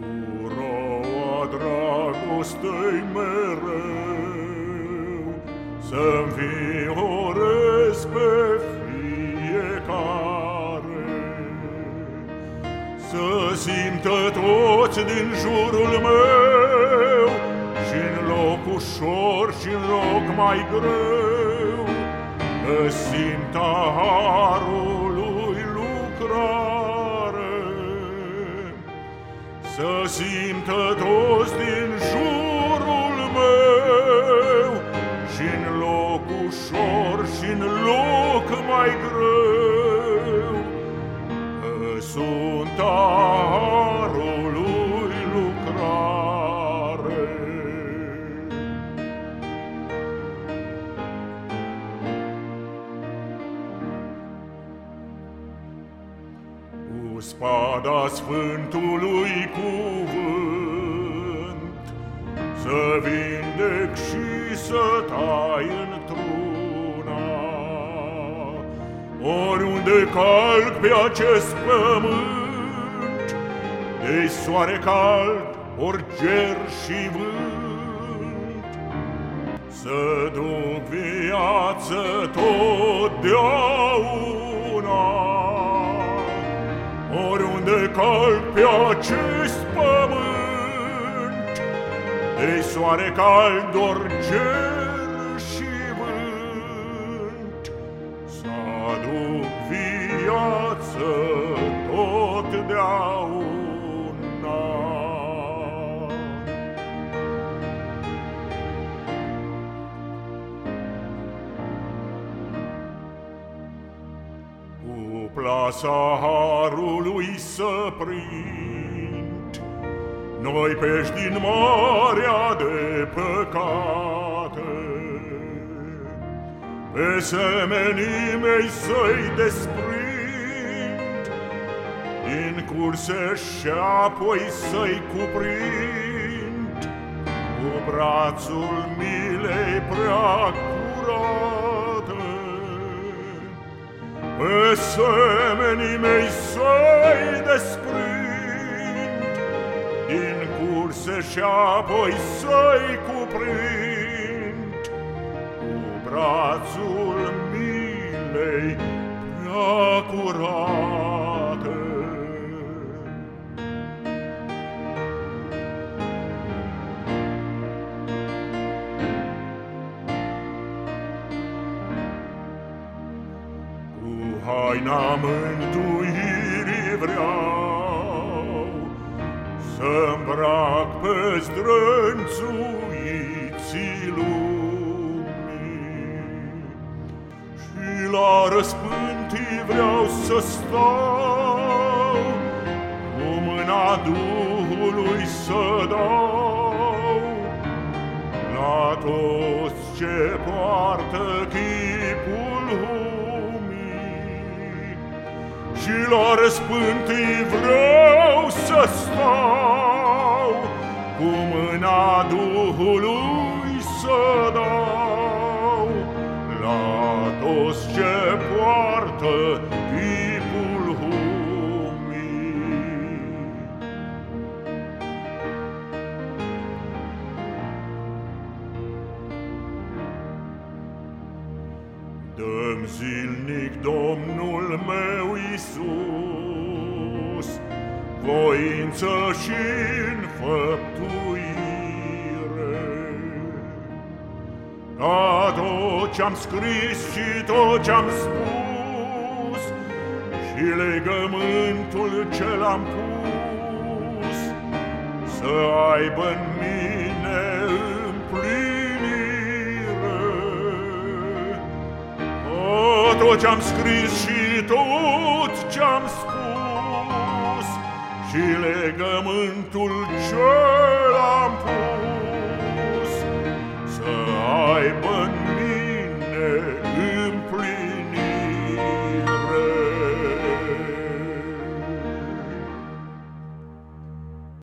Curoa dragostei mereu Să-mi vihorez pe fiecare. Să simtă toți din jurul meu și în loc ușor și în loc mai greu Că simtă harul Să simtă toți din jurul meu și în loc ușor Cu spada Sfântului cuvânt. Să vindec și să tai într-una. Oriunde calc pe acest pământ de soare cald, ori ger și vânt. Să duc viață totdeauna cal pe acest pământ, de soare cald orice plasa harului să prind. Noi pești din marea de păcate. Pe semenii mei să-i desprind. Din curse și apoi să-i cuprind. Cu brațul milei prea curate pe semenii mei să-i desprind Din curse și apoi să-i cuprind Cu brațul milei prea curate haina mântuirii vreau Să-mbrac pe strănțuiții lumii. Și la răspântii vreau să stau Cu mâna Duhului să dau. La toți ce poartă chipul lumii Și la răspântii vreau să stau Cu mâna Duhului să Dăm zilnic Domnul meu Iisus, Voință și înfăptuire. Ca tot ce-am scris și tot ce-am spus, Și legământul ce l-am pus, Să aibă în mine tot ce-am scris și tot ce-am spus. Și legământul ce l-am pus Să aibă